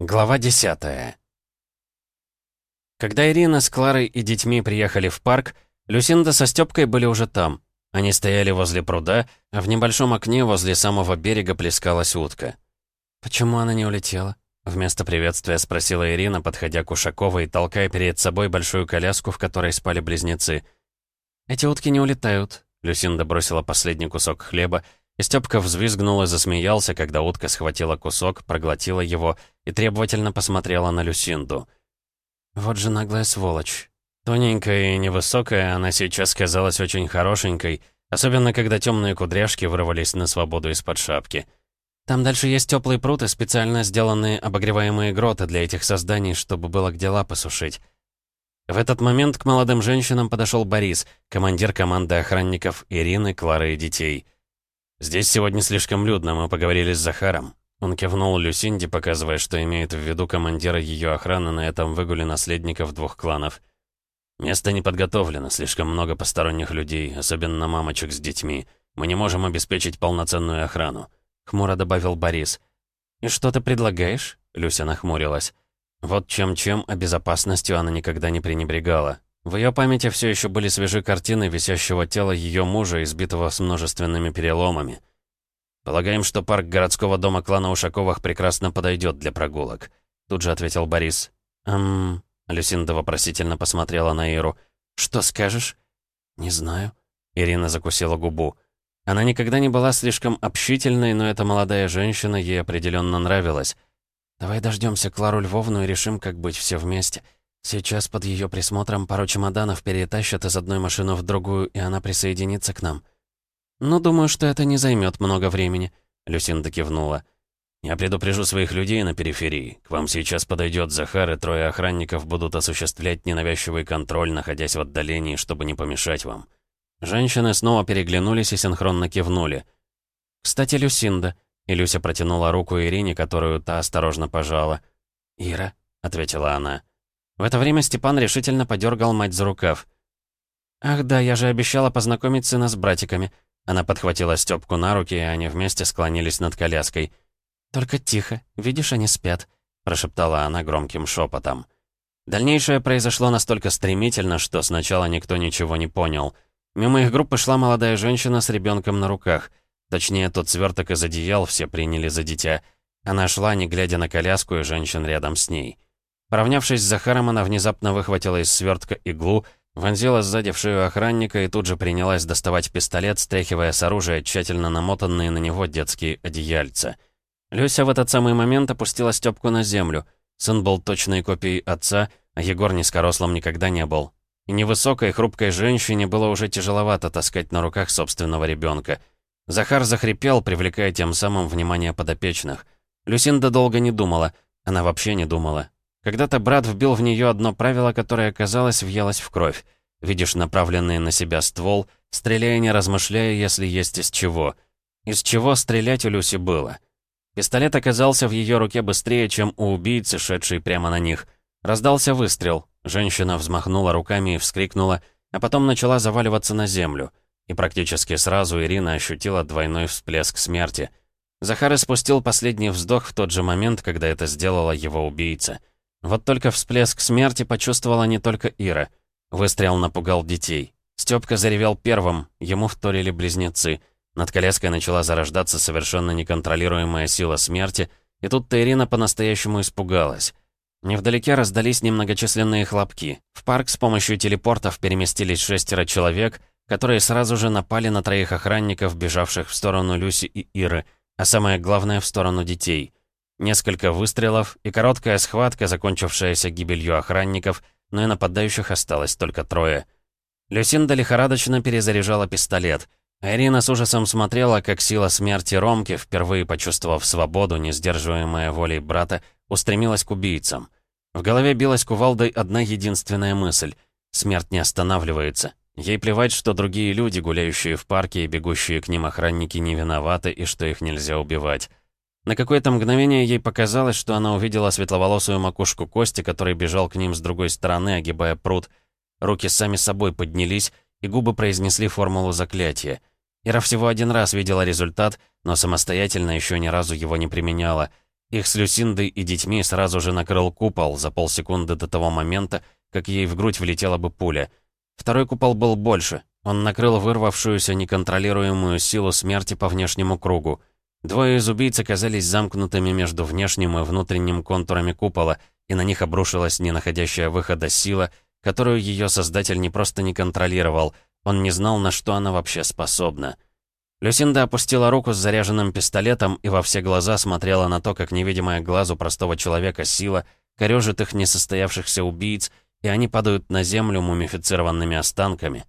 Глава 10 Когда Ирина с Кларой и детьми приехали в парк, Люсинда со Стёпкой были уже там. Они стояли возле пруда, а в небольшом окне возле самого берега плескалась утка. «Почему она не улетела?» Вместо приветствия спросила Ирина, подходя к Ушаковой и толкая перед собой большую коляску, в которой спали близнецы. «Эти утки не улетают», — Люсинда бросила последний кусок хлеба и Стёпка взвизгнул и засмеялся, когда утка схватила кусок, проглотила его и требовательно посмотрела на Люсинду. «Вот же наглая сволочь. Тоненькая и невысокая, она сейчас казалась очень хорошенькой, особенно когда темные кудряшки вырвались на свободу из-под шапки. Там дальше есть теплый пруд и специально сделанные обогреваемые гроты для этих созданий, чтобы было где лапы сушить». В этот момент к молодым женщинам подошел Борис, командир команды охранников Ирины, Клары и детей — «Здесь сегодня слишком людно, мы поговорили с Захаром». Он кивнул Люсинде, показывая, что имеет в виду командира ее охраны на этом выгуле наследников двух кланов. «Место не подготовлено, слишком много посторонних людей, особенно мамочек с детьми. Мы не можем обеспечить полноценную охрану», — хмуро добавил Борис. «И что ты предлагаешь?» — Люся нахмурилась. Вот чем-чем, а безопасностью она никогда не пренебрегала. В ее памяти все еще были свежи картины висящего тела ее мужа, избитого с множественными переломами. «Полагаем, что парк городского дома клана Ушаковых прекрасно подойдет для прогулок», тут же ответил Борис. «Эм...» Люсинда вопросительно посмотрела на Иру. «Что скажешь?» «Не знаю». Ирина закусила губу. Она никогда не была слишком общительной, но эта молодая женщина ей определенно нравилась. «Давай дождемся Клару Львовну и решим, как быть все вместе. Сейчас под ее присмотром пару чемоданов перетащат из одной машины в другую, и она присоединится к нам. «Ну, думаю, что это не займет много времени», — Люсинда кивнула. «Я предупрежу своих людей на периферии. К вам сейчас подойдет Захар, и трое охранников будут осуществлять ненавязчивый контроль, находясь в отдалении, чтобы не помешать вам». Женщины снова переглянулись и синхронно кивнули. «Кстати, Люсинда», — и Люся протянула руку Ирине, которую та осторожно пожала. «Ира», — ответила она, — в это время Степан решительно подергал мать за рукав. «Ах да, я же обещала познакомить сына с братиками». Она подхватила Стёпку на руки, и они вместе склонились над коляской. «Только тихо, видишь, они спят», — прошептала она громким шепотом. Дальнейшее произошло настолько стремительно, что сначала никто ничего не понял. Мимо их группы шла молодая женщина с ребенком на руках. Точнее, тот сверток из одеял все приняли за дитя. Она шла, не глядя на коляску и женщин рядом с ней. Поравнявшись с Захаром, она внезапно выхватила из свертка иглу, вонзила сзади в шею охранника и тут же принялась доставать пистолет, стряхивая с оружия тщательно намотанные на него детские одеяльца. Люся в этот самый момент опустила Стёпку на землю. Сын был точной копией отца, а Егор низкорослым никогда не был. И невысокой, хрупкой женщине было уже тяжеловато таскать на руках собственного ребенка. Захар захрипел, привлекая тем самым внимание подопечных. Люсинда долго не думала. Она вообще не думала. Когда-то брат вбил в нее одно правило, которое, казалось, въелось в кровь. Видишь направленный на себя ствол, стреляя не размышляя, если есть из чего. Из чего стрелять у Люси было. Пистолет оказался в ее руке быстрее, чем у убийцы, шедшей прямо на них. Раздался выстрел. Женщина взмахнула руками и вскрикнула, а потом начала заваливаться на землю. И практически сразу Ирина ощутила двойной всплеск смерти. Захар испустил последний вздох в тот же момент, когда это сделала его убийца. Вот только всплеск смерти почувствовала не только Ира. Выстрел напугал детей. Стёпка заревел первым, ему вторили близнецы. Над коляской начала зарождаться совершенно неконтролируемая сила смерти, и тут-то Ирина по-настоящему испугалась. Невдалеке раздались немногочисленные хлопки. В парк с помощью телепортов переместились шестеро человек, которые сразу же напали на троих охранников, бежавших в сторону Люси и Иры, а самое главное, в сторону детей. Несколько выстрелов и короткая схватка, закончившаяся гибелью охранников, но и нападающих осталось только трое. Люсинда лихорадочно перезаряжала пистолет. А Ирина с ужасом смотрела, как сила смерти Ромки, впервые почувствовав свободу, не сдерживаемая волей брата, устремилась к убийцам. В голове билась кувалдой одна единственная мысль — смерть не останавливается. Ей плевать, что другие люди, гуляющие в парке и бегущие к ним охранники, не виноваты и что их нельзя убивать. На какое-то мгновение ей показалось, что она увидела светловолосую макушку Кости, который бежал к ним с другой стороны, огибая пруд. Руки сами собой поднялись, и губы произнесли формулу заклятия. Ира всего один раз видела результат, но самостоятельно еще ни разу его не применяла. Их с Люсиндой и детьми сразу же накрыл купол за полсекунды до того момента, как ей в грудь влетела бы пуля. Второй купол был больше. Он накрыл вырвавшуюся неконтролируемую силу смерти по внешнему кругу. Двое из убийц оказались замкнутыми между внешним и внутренним контурами купола, и на них обрушилась не находящая выхода сила, которую ее создатель не просто не контролировал, он не знал, на что она вообще способна. Люсинда опустила руку с заряженным пистолетом и во все глаза смотрела на то, как невидимая глазу простого человека сила корежит их несостоявшихся убийц, и они падают на землю мумифицированными останками.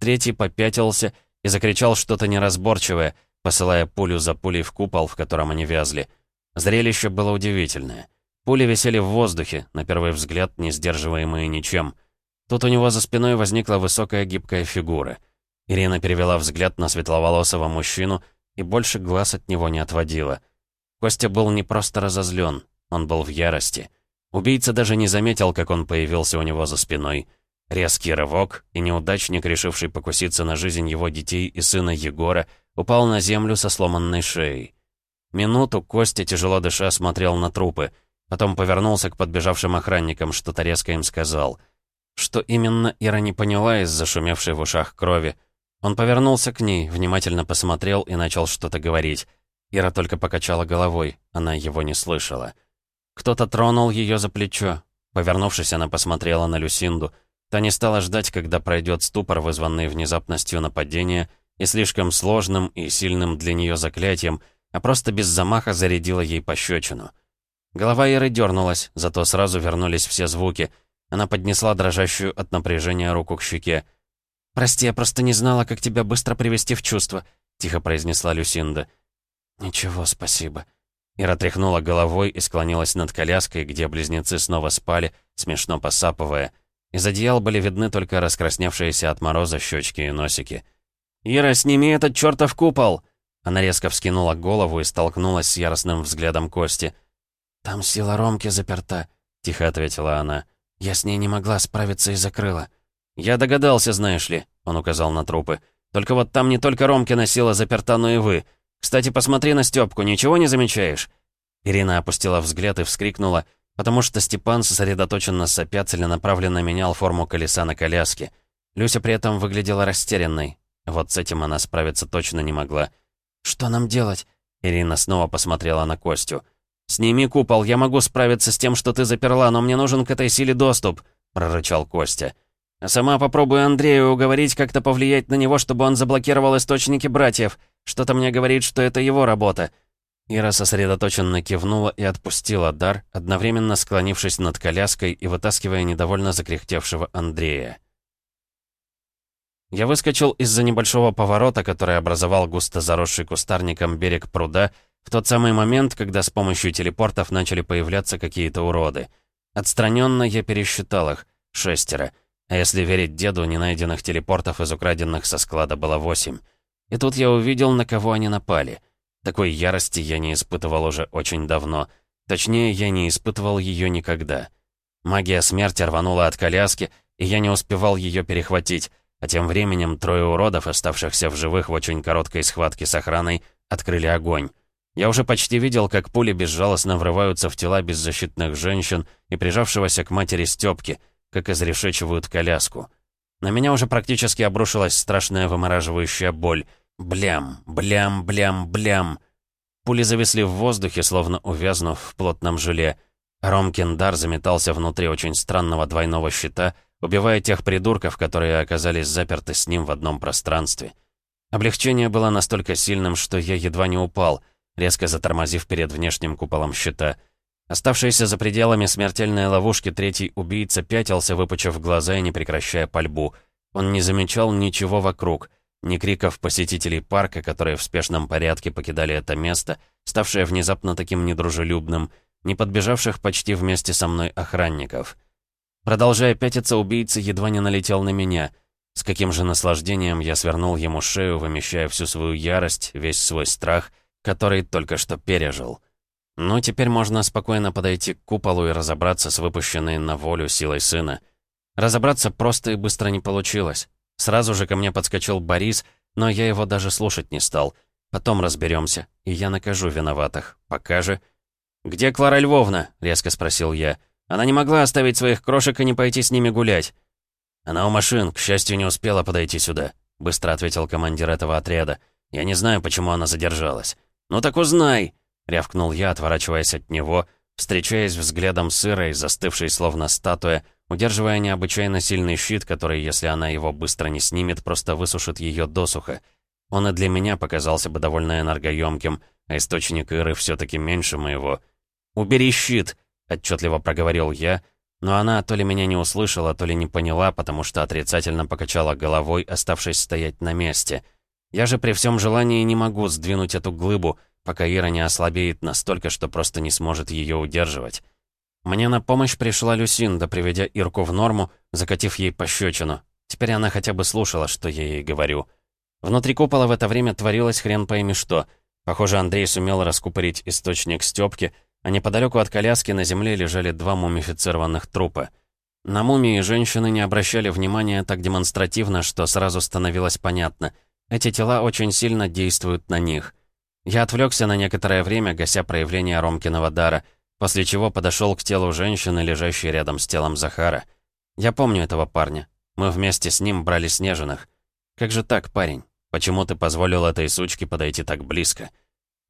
Третий попятился и закричал что-то неразборчивое, посылая пулю за пулей в купол, в котором они вязли. Зрелище было удивительное. Пули висели в воздухе, на первый взгляд не сдерживаемые ничем. Тут у него за спиной возникла высокая гибкая фигура — Ирина перевела взгляд на светловолосого мужчину и больше глаз от него не отводила. Костя был не просто разозлен, он был в ярости. Убийца даже не заметил, как он появился у него за спиной. Резкий рывок, и неудачник, решивший покуситься на жизнь его детей и сына Егора, упал на землю со сломанной шеей. Минуту Костя, тяжело дыша, смотрел на трупы, потом повернулся к подбежавшим охранникам, что-то резко им сказал. Что именно, Ира не поняла из-за шумевшей в ушах крови, он повернулся к ней, внимательно посмотрел и начал что-то говорить. Ира только покачала головой, она его не слышала. Кто-то тронул ее за плечо. Повернувшись, она посмотрела на Люсинду. Та не стала ждать, когда пройдет ступор, вызванный внезапностью нападения и слишком сложным и сильным для нее заклятием, а просто без замаха зарядила ей пощечину. Голова Иры дернулась, зато сразу вернулись все звуки. Она поднесла дрожащую от напряжения руку к щеке. «Прости, я просто не знала, как тебя быстро привести в чувство», — тихо произнесла Люсинда. «Ничего, спасибо». Ира тряхнула головой и склонилась над коляской, где близнецы снова спали, смешно посапывая. Из одеял были видны только раскрасневшиеся от мороза щечки и носики. «Ира, сними этот чертов купол!» Она резко вскинула голову и столкнулась с яростным взглядом Кости. «Там сила Ромки заперта», — тихо ответила она. «Я с ней не могла справиться и закрыла». «Я догадался, знаешь ли», — он указал на трупы. «Только вот там не только Ромкина сила заперта, но и вы. Кстати, посмотри на Стёпку, ничего не замечаешь?» Ирина опустила взгляд и вскрикнула, потому что Степан сосредоточенно сопя целенаправленно менял форму колеса на коляске. Люся при этом выглядела растерянной. Вот с этим она справиться точно не могла. «Что нам делать?» Ирина снова посмотрела на Костю. «Сними купол, я могу справиться с тем, что ты заперла, но мне нужен к этой силе доступ», — прорычал Костя. А сама попробую Андрею уговорить как-то повлиять на него, чтобы он заблокировал источники братьев. Что-то мне говорит, что это его работа». Ира сосредоточенно кивнула и отпустила дар, одновременно склонившись над коляской и вытаскивая недовольно закряхтевшего Андрея. Я выскочил из-за небольшого поворота, который образовал густо заросший кустарником берег пруда, в тот самый момент, когда с помощью телепортов начали появляться какие-то уроды. Отстраненно я пересчитал их — шестеро — а если верить деду, ненайденных телепортов из украденных со склада было восемь. И тут я увидел, на кого они напали. Такой ярости я не испытывал уже очень давно. Точнее, я не испытывал ее никогда. Магия смерти рванула от коляски, и я не успевал ее перехватить, а тем временем трое уродов, оставшихся в живых в очень короткой схватке с охраной, открыли огонь. Я уже почти видел, как пули безжалостно врываются в тела беззащитных женщин и прижавшегося к матери Стёпки — как изрешечивают коляску. На меня уже практически обрушилась страшная вымораживающая боль. Блям, блям, блям, блям. Пули зависли в воздухе, словно увязнув в плотном желе. Ромкин дар заметался внутри очень странного двойного щита, убивая тех придурков, которые оказались заперты с ним в одном пространстве. Облегчение было настолько сильным, что я едва не упал, резко затормозив перед внешним куполом щита — Оставшийся за пределами смертельной ловушки третий убийца пятился, выпучив глаза и не прекращая пальбу. Он не замечал ничего вокруг, ни криков посетителей парка, которые в спешном порядке покидали это место, ставшее внезапно таким недружелюбным, ни подбежавших почти вместе со мной охранников. Продолжая пятиться, убийца едва не налетел на меня. С каким же наслаждением я свернул ему шею, вымещая всю свою ярость, весь свой страх, который только что пережил. Ну, теперь можно спокойно подойти к куполу и разобраться с выпущенной на волю силой сына. Разобраться просто и быстро не получилось. Сразу же ко мне подскочил Борис, но я его даже слушать не стал. Потом разберемся, и я накажу виноватых. Пока же... «Где Клара Львовна?» — резко спросил я. «Она не могла оставить своих крошек и не пойти с ними гулять». «Она у машин, к счастью, не успела подойти сюда», — быстро ответил командир этого отряда. «Я не знаю, почему она задержалась». «Ну так узнай!» — рявкнул я, отворачиваясь от него, встречаясь взглядом с Ирой, застывшей словно статуя, удерживая необычайно сильный щит, который, если она его быстро не снимет, просто высушит ее досуха. Он и для меня показался бы довольно энергоемким, а источник Иры все таки меньше моего. «Убери щит!» — отчетливо проговорил я, но она то ли меня не услышала, то ли не поняла, потому что отрицательно покачала головой, оставшись стоять на месте. Я же при всем желании не могу сдвинуть эту глыбу, пока Ира не ослабеет настолько, что просто не сможет ее удерживать. Мне на помощь пришла Люсинда, приведя Ирку в норму, закатив ей пощечину. Теперь она хотя бы слушала, что я ей говорю. Внутри купола в это время творилось хрен пойми что. Похоже, Андрей сумел раскупорить источник Стёпки, а неподалеку от коляски на земле лежали два мумифицированных трупа. На мумии женщины не обращали внимания так демонстративно, что сразу становилось понятно. Эти тела очень сильно действуют на них. Я отвлекся на некоторое время, гася проявление Ромкиного дара — после чего подошел к телу женщины, лежащей рядом с телом Захара. Я помню этого парня. Мы вместе с ним брали снежных. Как же так, парень? Почему ты позволил этой сучке подойти так близко?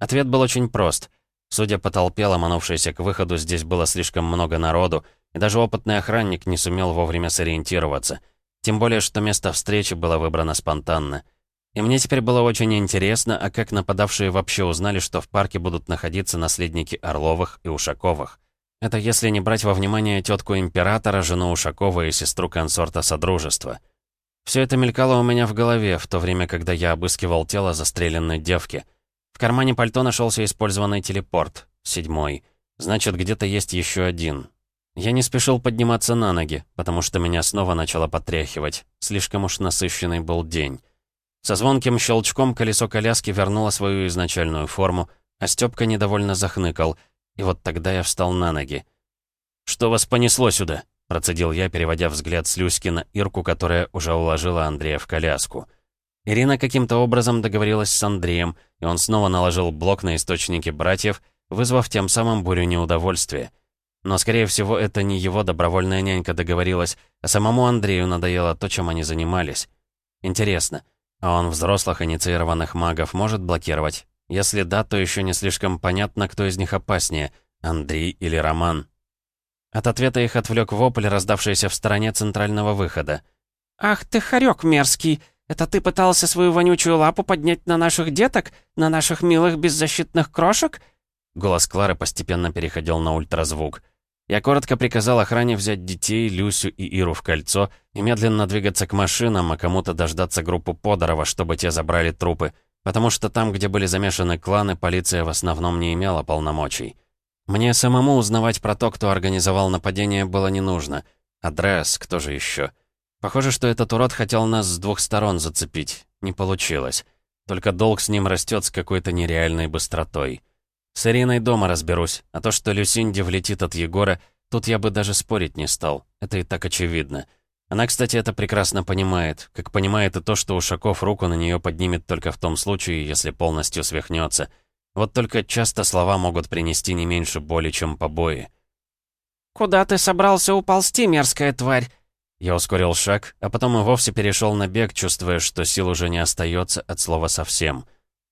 Ответ был очень прост. Судя по толпе, ломанувшейся к выходу, здесь было слишком много народу, и даже опытный охранник не сумел вовремя сориентироваться. Тем более, что место встречи было выбрано спонтанно. И мне теперь было очень интересно, а как нападавшие вообще узнали, что в парке будут находиться наследники Орловых и Ушаковых. Это если не брать во внимание тетку императора, жену Ушакова и сестру консорта Содружества. Все это мелькало у меня в голове, в то время, когда я обыскивал тело застреленной девки. Кармане пальто нашелся использованный телепорт, седьмой. Значит, где-то есть еще один. Я не спешил подниматься на ноги, потому что меня снова начало потряхивать. Слишком уж насыщенный был день. Со звонким щелчком колесо коляски вернуло свою изначальную форму, а Стёпка недовольно захныкал, и вот тогда я встал на ноги. «Что вас понесло сюда?» — процедил я, переводя взгляд с Люськи на Ирку, которая уже уложила Андрея в коляску. Ирина каким-то образом договорилась с Андреем, и он снова наложил блок на источники братьев, вызвав тем самым бурю неудовольствия. Но, скорее всего, это не его добровольная нянька договорилась, а самому Андрею надоело то, чем они занимались. Интересно, а он взрослых инициированных магов может блокировать? Если да, то еще не слишком понятно, кто из них опаснее, Андрей или Роман. От ответа их отвлек вопль, раздавшийся в стороне центрального выхода. «Ах ты, хорек мерзкий! Это ты пытался свою вонючую лапу поднять на наших деток? На наших милых беззащитных крошек?» Голос Клары постепенно переходил на ультразвук. Я коротко приказал охране взять детей, Люсю и Иру в кольцо и медленно двигаться к машинам, а кому-то дождаться группу Подорова, чтобы те забрали трупы, потому что там, где были замешаны кланы, полиция в основном не имела полномочий. Мне самому узнавать про то, кто организовал нападение, было не нужно. Адрес, кто же еще? Похоже, что этот урод хотел нас с двух сторон зацепить. Не получилось. Только долг с ним растет с какой-то нереальной быстротой. С Ириной дома разберусь, а то, что Люсинде влетит от Егора, тут я бы даже спорить не стал. Это и так очевидно. Она, кстати, это прекрасно понимает, как понимает и то, что Ушаков руку на нее поднимет только в том случае, если полностью свихнется. Вот только часто слова могут принести не меньше боли, чем побои. «Куда ты собрался уползти, мерзкая тварь?» Я ускорил шаг, а потом и вовсе перешел на бег, чувствуя, что сил уже не остается от слова совсем.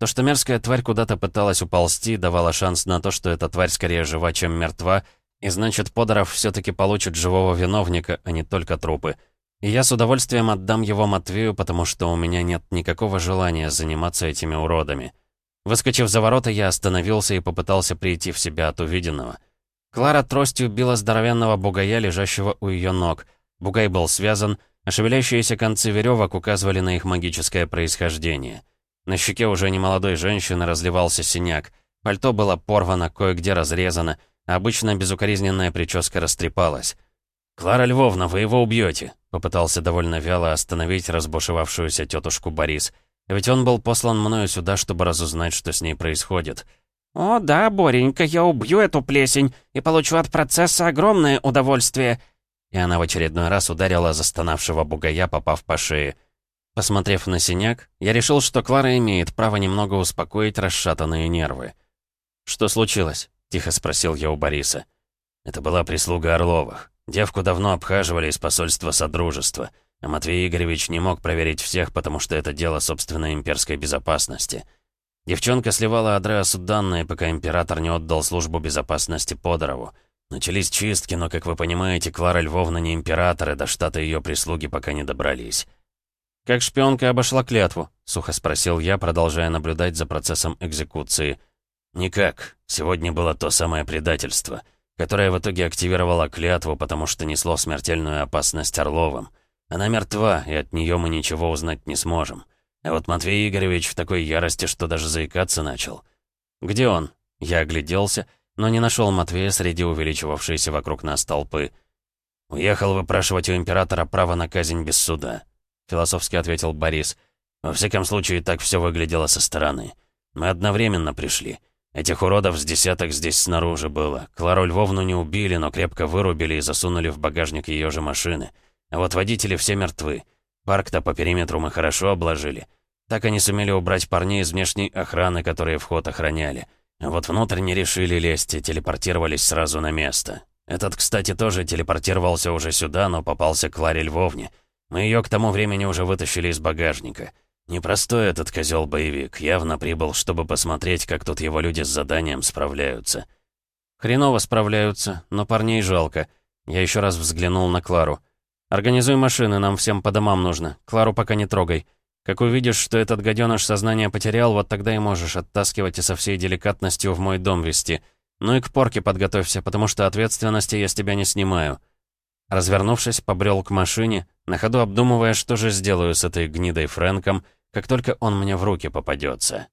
То, что мерзкая тварь куда-то пыталась уползти, давало шанс на то, что эта тварь скорее жива, чем мертва, и значит, Подоров все-таки получит живого виновника, а не только трупы. И я с удовольствием отдам его Матвею, потому что у меня нет никакого желания заниматься этими уродами. Выскочив за ворота, я остановился и попытался прийти в себя от увиденного. Клара тростью била здоровенного бугая, лежащего у ее ног. Бугай был связан, а шевелящиеся концы веревок указывали на их магическое происхождение. На щеке уже немолодой женщины разливался синяк. Пальто было порвано, кое-где разрезано, а обычно безукоризненная прическа растрепалась. «Клара Львовна, вы его убьете», — попытался довольно вяло остановить разбушевавшуюся тетушку Борис. Ведь он был послан мною сюда, чтобы разузнать, что с ней происходит. «О да, Боренька, я убью эту плесень и получу от процесса огромное удовольствие». И она в очередной раз ударила застонавшего бугая, попав по шее. Посмотрев на синяк, я решил, что Клара имеет право немного успокоить расшатанные нервы. «Что случилось?» — тихо спросил я у Бориса. «Это была прислуга Орловых. Девку давно обхаживали из посольства Содружества, а Матвей Игоревич не мог проверить всех, потому что это дело собственной имперской безопасности. Девчонка сливала Адреасу данные, пока император не отдал службу безопасности Подорову. Начались чистки, но, как вы понимаете, Клара Львовна не император, и до штата ее прислуги пока не добрались. «Как шпионка обошла клятву?» — сухо спросил я, продолжая наблюдать за процессом экзекуции. «Никак. Сегодня было то самое предательство, которое в итоге активировало клятву, потому что несло смертельную опасность Орловым. Она мертва, и от нее мы ничего узнать не сможем. А вот Матвей Игоревич в такой ярости, что даже заикаться начал. «Где он?» Я огляделся, но не нашел Матвея среди увеличивавшейся вокруг нас толпы. «Уехал выпрашивать у императора право на казнь без суда», — философски ответил Борис. «Во всяком случае, так все выглядело со стороны. Мы одновременно пришли. Этих уродов с десяток здесь снаружи было. Клару Львовну не убили, но крепко вырубили и засунули в багажник ее же машины. А вот водители все мертвы. Парк-то по периметру мы хорошо обложили. Так они сумели убрать парней из внешней охраны, которые вход охраняли. Вот внутрь не решили лезть и телепортировались сразу на место. Этот, кстати, тоже телепортировался уже сюда, но попался к Ларе Львовне. Мы ее к тому времени уже вытащили из багажника. Непростой этот козел боевик явно прибыл, чтобы посмотреть, как тут его люди с заданием справляются. Хреново справляются, но парней жалко. Я еще раз взглянул на Клару. «Организуй машины, нам всем по домам нужно. Клару пока не трогай. Как увидишь, что этот гаденыш сознание потерял, вот тогда и можешь оттаскивать и со всей деликатностью в мой дом вести. Ну и к порке подготовься, потому что ответственности я с тебя не снимаю». Развернувшись, побрел к машине, на ходу обдумывая, что же сделаю с этой гнидой Фрэнком, как только он мне в руки попадется.